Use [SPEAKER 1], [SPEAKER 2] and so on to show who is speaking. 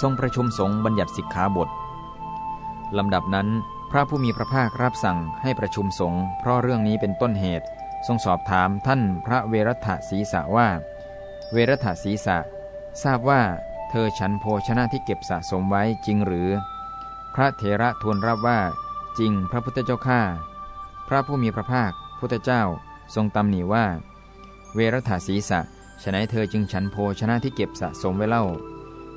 [SPEAKER 1] ทรงประชุมสงฆ์บัญญัติสิกขาบทลำดับนั้นพระผู้มีพระภาครับสั่งให้ประชุมสงฆ์เพราะเรื่องนี้เป็นต้นเหตุ ทรงสอบถามท่านพระเวรัตศีสะว่า เวรัตศีสะทราบว่า เธอฉันโภชนะที่เก็บสะสมไว้จริงหรือ พระเถระทูลรับว่า จริงพระพุทธเจ้าข้าพระผู้มีพระภาคพุทธเจ้าทรงตำหนิว่า เวรัตศีสะฉนัยเธอจึงฉันโภชนะที่เก็บสะสมไว้เล่า